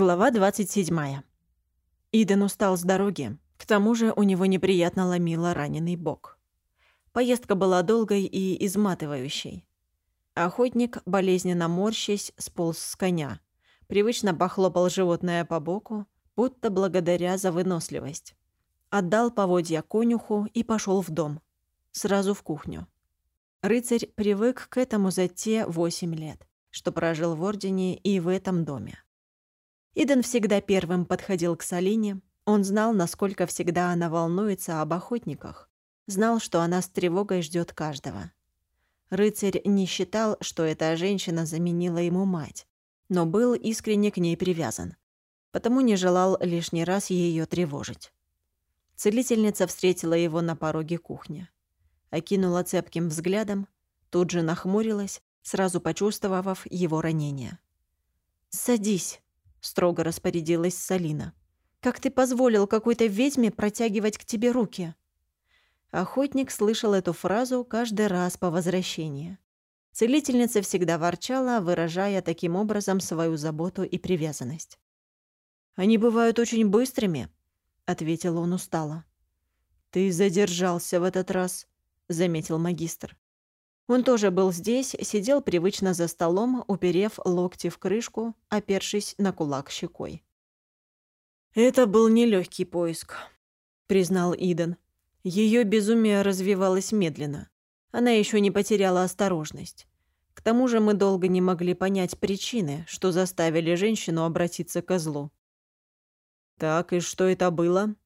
Глава 27. Иден устал с дороги. К тому же у него неприятно ломило раненый бок. Поездка была долгой и изматывающей. Охотник, болезненно морщась, сполз с коня. Привычно похлопал животное по боку, будто благодаря за выносливость. Отдал поводья конюху и пошел в дом. Сразу в кухню. Рыцарь привык к этому за те восемь лет, что прожил в Ордене и в этом доме. Иден всегда первым подходил к Салине. Он знал, насколько всегда она волнуется об охотниках. Знал, что она с тревогой ждет каждого. Рыцарь не считал, что эта женщина заменила ему мать, но был искренне к ней привязан, потому не желал лишний раз ее тревожить. Целительница встретила его на пороге кухни. Окинула цепким взглядом, тут же нахмурилась, сразу почувствовав его ранение. «Садись», — строго распорядилась Салина. «Как ты позволил какой-то ведьме протягивать к тебе руки?» Охотник слышал эту фразу каждый раз по возвращении. Целительница всегда ворчала, выражая таким образом свою заботу и привязанность. «Они бывают очень быстрыми», — ответил он устало. «Ты задержался в этот раз», — заметил магистр. Он тоже был здесь, сидел привычно за столом, уперев локти в крышку, опершись на кулак щекой. «Это был нелегкий поиск», — признал Иден. Ее безумие развивалось медленно. Она еще не потеряла осторожность. К тому же мы долго не могли понять причины, что заставили женщину обратиться к злу. «Так, и что это было?»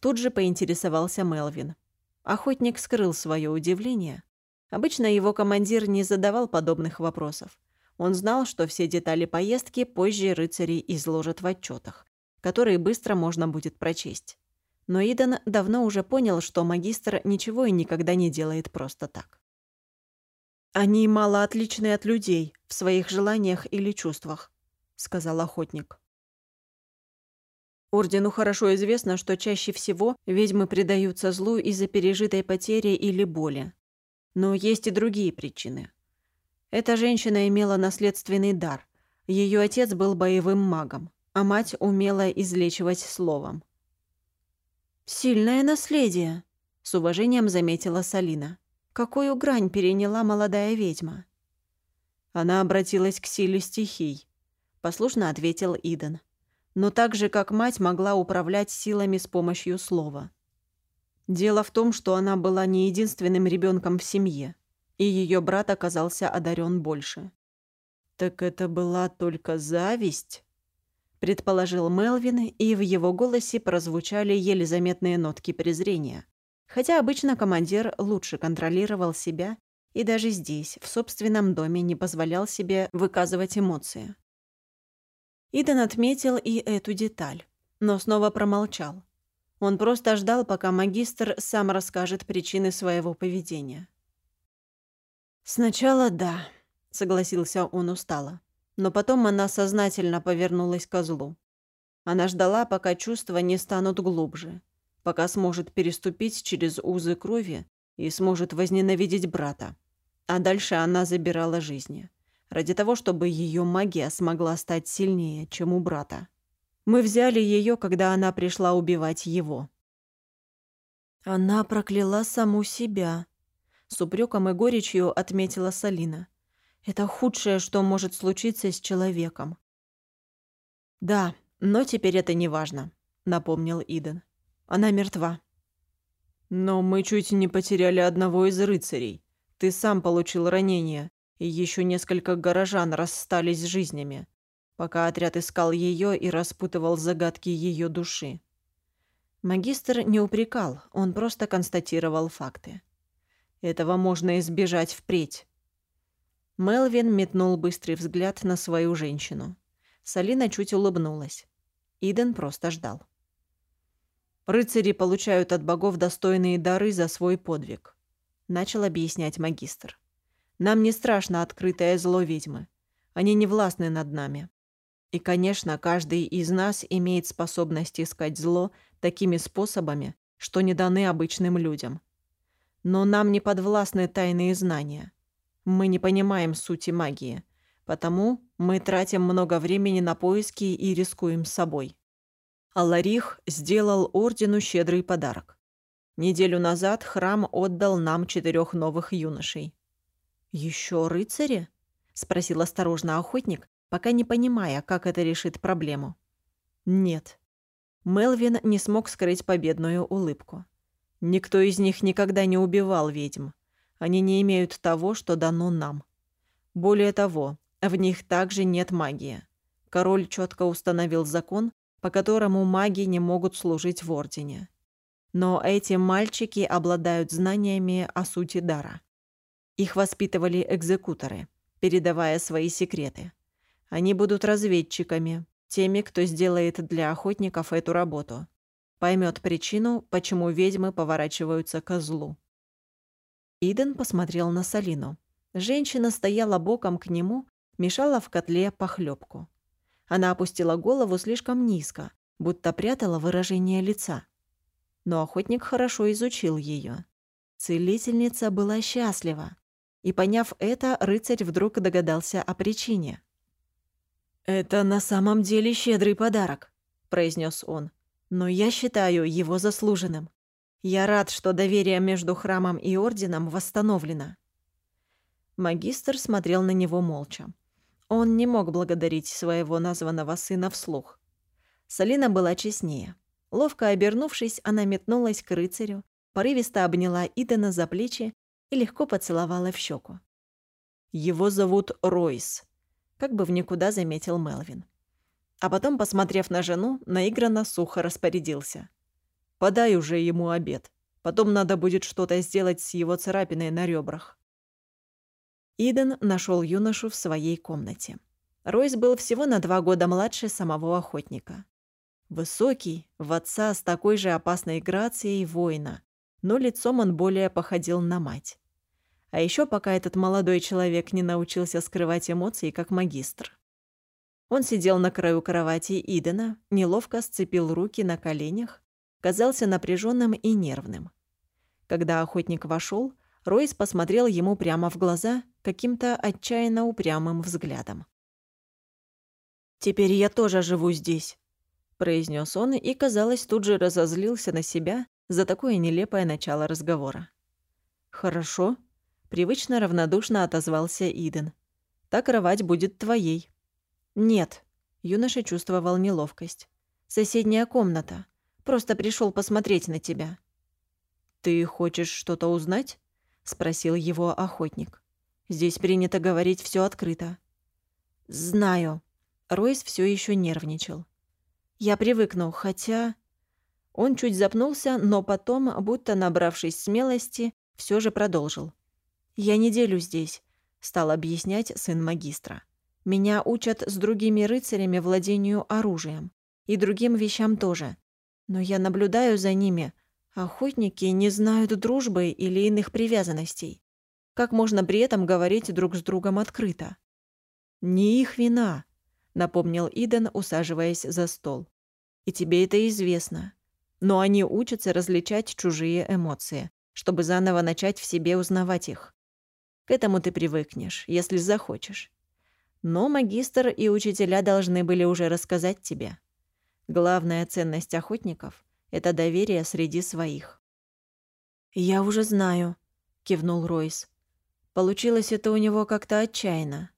Тут же поинтересовался Мелвин. Охотник скрыл свое удивление, Обычно его командир не задавал подобных вопросов. Он знал, что все детали поездки позже рыцари изложат в отчетах, которые быстро можно будет прочесть. Но Идан давно уже понял, что магистр ничего и никогда не делает просто так. «Они мало отличны от людей в своих желаниях или чувствах», — сказал охотник. Ордену хорошо известно, что чаще всего ведьмы предаются злу из-за пережитой потери или боли. Но есть и другие причины. Эта женщина имела наследственный дар. Ее отец был боевым магом, а мать умела излечивать словом. «Сильное наследие», — с уважением заметила Салина. «Какую грань переняла молодая ведьма?» Она обратилась к силе стихий, — послушно ответил Иден. Но так же, как мать могла управлять силами с помощью слова. Дело в том, что она была не единственным ребенком в семье, и ее брат оказался одарен больше. «Так это была только зависть?» предположил Мелвин, и в его голосе прозвучали еле заметные нотки презрения. Хотя обычно командир лучше контролировал себя и даже здесь, в собственном доме, не позволял себе выказывать эмоции. Иден отметил и эту деталь, но снова промолчал. Он просто ждал, пока магистр сам расскажет причины своего поведения. «Сначала да», — согласился он устало. Но потом она сознательно повернулась к злу. Она ждала, пока чувства не станут глубже, пока сможет переступить через узы крови и сможет возненавидеть брата. А дальше она забирала жизни. Ради того, чтобы ее магия смогла стать сильнее, чем у брата. Мы взяли ее, когда она пришла убивать его. Она прокляла саму себя. С упреком и горечью отметила Салина. Это худшее, что может случиться с человеком. Да, но теперь это не важно, напомнил Иден. Она мертва. Но мы чуть не потеряли одного из рыцарей. Ты сам получил ранение, и еще несколько горожан расстались с жизнями пока отряд искал ее и распутывал загадки ее души. Магистр не упрекал, он просто констатировал факты. Этого можно избежать впредь. Мелвин метнул быстрый взгляд на свою женщину. Салина чуть улыбнулась. Иден просто ждал. «Рыцари получают от богов достойные дары за свой подвиг», — начал объяснять магистр. «Нам не страшно открытое зло ведьмы. Они не властны над нами. И, конечно, каждый из нас имеет способность искать зло такими способами, что не даны обычным людям. Но нам не подвластны тайные знания. Мы не понимаем сути магии. Потому мы тратим много времени на поиски и рискуем собой. Аларих сделал ордену щедрый подарок. Неделю назад храм отдал нам четырех новых юношей. Еще рыцари?» — спросил осторожно охотник, пока не понимая, как это решит проблему. «Нет». Мелвин не смог скрыть победную улыбку. «Никто из них никогда не убивал ведьм. Они не имеют того, что дано нам. Более того, в них также нет магии. Король четко установил закон, по которому маги не могут служить в Ордене. Но эти мальчики обладают знаниями о сути дара. Их воспитывали экзекуторы, передавая свои секреты. Они будут разведчиками, теми, кто сделает для охотников эту работу. Поймет причину, почему ведьмы поворачиваются к злу. Иден посмотрел на Салину. Женщина стояла боком к нему, мешала в котле похлебку. Она опустила голову слишком низко, будто прятала выражение лица но охотник хорошо изучил ее. Целительница была счастлива, и, поняв это, рыцарь вдруг догадался о причине. «Это на самом деле щедрый подарок», — произнес он, «но я считаю его заслуженным. Я рад, что доверие между храмом и орденом восстановлено». Магистр смотрел на него молча. Он не мог благодарить своего названного сына вслух. Салина была честнее. Ловко обернувшись, она метнулась к рыцарю, порывисто обняла Идена за плечи и легко поцеловала в щеку. «Его зовут Ройс», — как бы в никуда заметил Мелвин. А потом, посмотрев на жену, наигранно сухо распорядился. «Подай уже ему обед. Потом надо будет что-то сделать с его царапиной на ребрах». Иден нашел юношу в своей комнате. Ройс был всего на два года младше самого охотника. Высокий, в отца с такой же опасной грацией воина, но лицом он более походил на мать. А еще пока этот молодой человек не научился скрывать эмоции, как магистр. Он сидел на краю кровати Идена, неловко сцепил руки на коленях, казался напряженным и нервным. Когда охотник вошел, Ройс посмотрел ему прямо в глаза каким-то отчаянно упрямым взглядом. «Теперь я тоже живу здесь», — произнес он и, казалось, тут же разозлился на себя за такое нелепое начало разговора. «Хорошо», — привычно равнодушно отозвался Иден. «Та кровать будет твоей». «Нет», — юноша чувствовал неловкость. «Соседняя комната. Просто пришел посмотреть на тебя». «Ты хочешь что-то узнать?» — спросил его охотник. «Здесь принято говорить все открыто». «Знаю». Ройс все еще нервничал. Я привыкну, хотя...» Он чуть запнулся, но потом, будто набравшись смелости, все же продолжил. «Я неделю здесь», — стал объяснять сын магистра. «Меня учат с другими рыцарями владению оружием. И другим вещам тоже. Но я наблюдаю за ними. Охотники не знают дружбы или иных привязанностей. Как можно при этом говорить друг с другом открыто?» «Не их вина», — напомнил Иден, усаживаясь за стол и тебе это известно. Но они учатся различать чужие эмоции, чтобы заново начать в себе узнавать их. К этому ты привыкнешь, если захочешь. Но магистр и учителя должны были уже рассказать тебе. Главная ценность охотников — это доверие среди своих. «Я уже знаю», — кивнул Ройс. «Получилось это у него как-то отчаянно.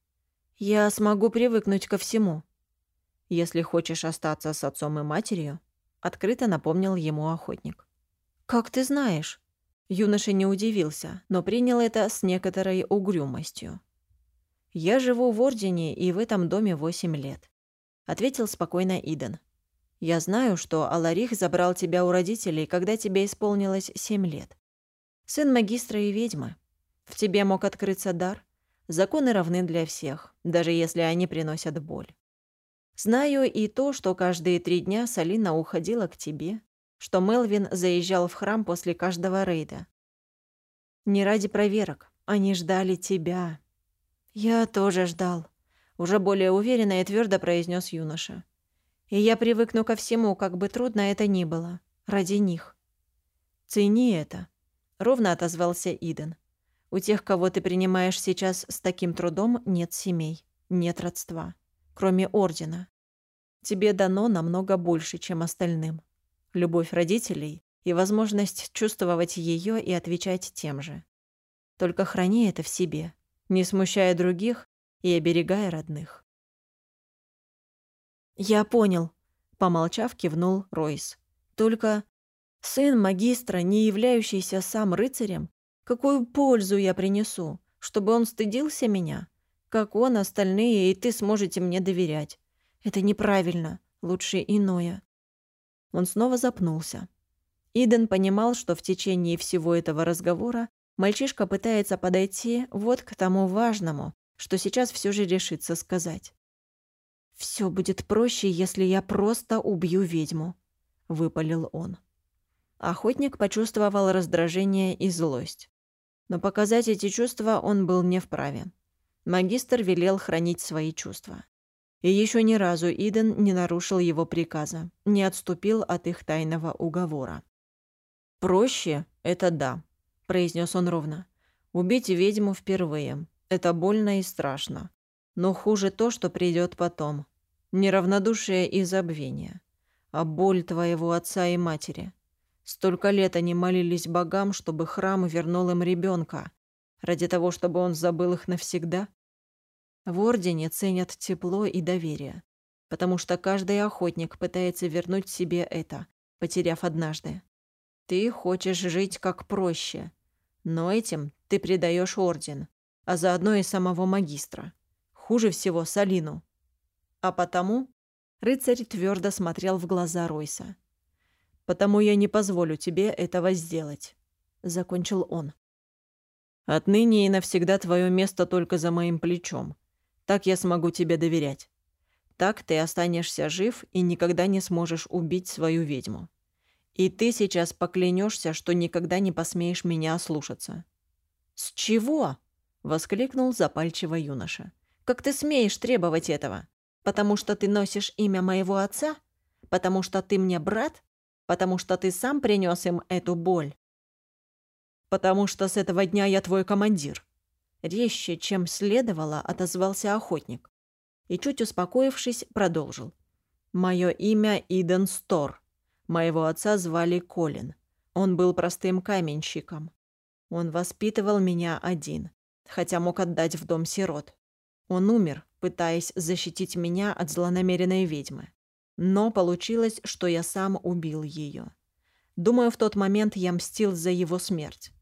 Я смогу привыкнуть ко всему». «Если хочешь остаться с отцом и матерью», — открыто напомнил ему охотник. «Как ты знаешь?» Юноша не удивился, но принял это с некоторой угрюмостью. «Я живу в Ордене и в этом доме восемь лет», — ответил спокойно Иден. «Я знаю, что Аларих забрал тебя у родителей, когда тебе исполнилось семь лет. Сын магистра и ведьмы. В тебе мог открыться дар. Законы равны для всех, даже если они приносят боль. Знаю и то, что каждые три дня Салина уходила к тебе, что Мелвин заезжал в храм после каждого рейда. Не ради проверок, они ждали тебя. Я тоже ждал, уже более уверенно и твердо произнес юноша. И я привыкну ко всему, как бы трудно это ни было, ради них. Цени это, ровно отозвался Иден. У тех, кого ты принимаешь сейчас с таким трудом, нет семей. нет родства, кроме ордена. Тебе дано намного больше, чем остальным. Любовь родителей и возможность чувствовать ее и отвечать тем же. Только храни это в себе, не смущая других и оберегая родных. «Я понял», — помолчав, кивнул Ройс. «Только сын магистра, не являющийся сам рыцарем, какую пользу я принесу, чтобы он стыдился меня? Как он, остальные и ты сможете мне доверять? Это неправильно, лучше иное». Он снова запнулся. Иден понимал, что в течение всего этого разговора мальчишка пытается подойти вот к тому важному, что сейчас все же решится сказать. «Все будет проще, если я просто убью ведьму», — выпалил он. Охотник почувствовал раздражение и злость. Но показать эти чувства он был не вправе. Магистр велел хранить свои чувства. И еще ни разу Иден не нарушил его приказа, не отступил от их тайного уговора. «Проще — это да», — произнес он ровно. «Убить ведьму впервые. Это больно и страшно. Но хуже то, что придет потом. Неравнодушие и забвение. А боль твоего отца и матери. Столько лет они молились богам, чтобы храм вернул им ребенка, ради того, чтобы он забыл их навсегда. В Ордене ценят тепло и доверие, потому что каждый охотник пытается вернуть себе это, потеряв однажды. Ты хочешь жить как проще, но этим ты предаешь Орден, а заодно и самого магистра. Хуже всего Салину. А потому рыцарь твердо смотрел в глаза Ройса. «Потому я не позволю тебе этого сделать», — закончил он. «Отныне и навсегда твое место только за моим плечом. Так я смогу тебе доверять. Так ты останешься жив и никогда не сможешь убить свою ведьму. И ты сейчас поклянешься, что никогда не посмеешь меня ослушаться». «С чего?» — воскликнул запальчиво юноша. «Как ты смеешь требовать этого?» Потому что ты носишь имя моего отца? Потому что ты мне брат? Потому что ты сам принес им эту боль? Потому что с этого дня я твой командир. Резче, чем следовало, отозвался охотник. И чуть успокоившись, продолжил. Мое имя Иден Стор. Моего отца звали Колин. Он был простым каменщиком. Он воспитывал меня один, хотя мог отдать в дом сирот. Он умер, пытаясь защитить меня от злонамеренной ведьмы. Но получилось, что я сам убил ее. Думаю, в тот момент я мстил за его смерть.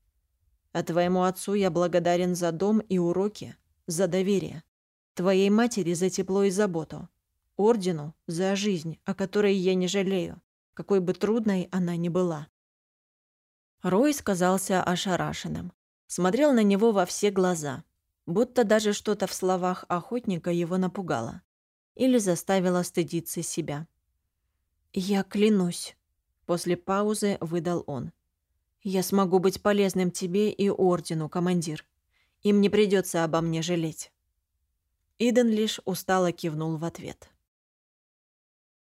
А твоему отцу я благодарен за дом и уроки, за доверие. Твоей матери за тепло и заботу. Ордену за жизнь, о которой я не жалею, какой бы трудной она ни была. Рой сказался ошарашенным. Смотрел на него во все глаза, будто даже что-то в словах охотника его напугало или заставило стыдиться себя. «Я клянусь», — после паузы выдал он. «Я смогу быть полезным тебе и Ордену, командир. Им не придется обо мне жалеть». Иден лишь устало кивнул в ответ.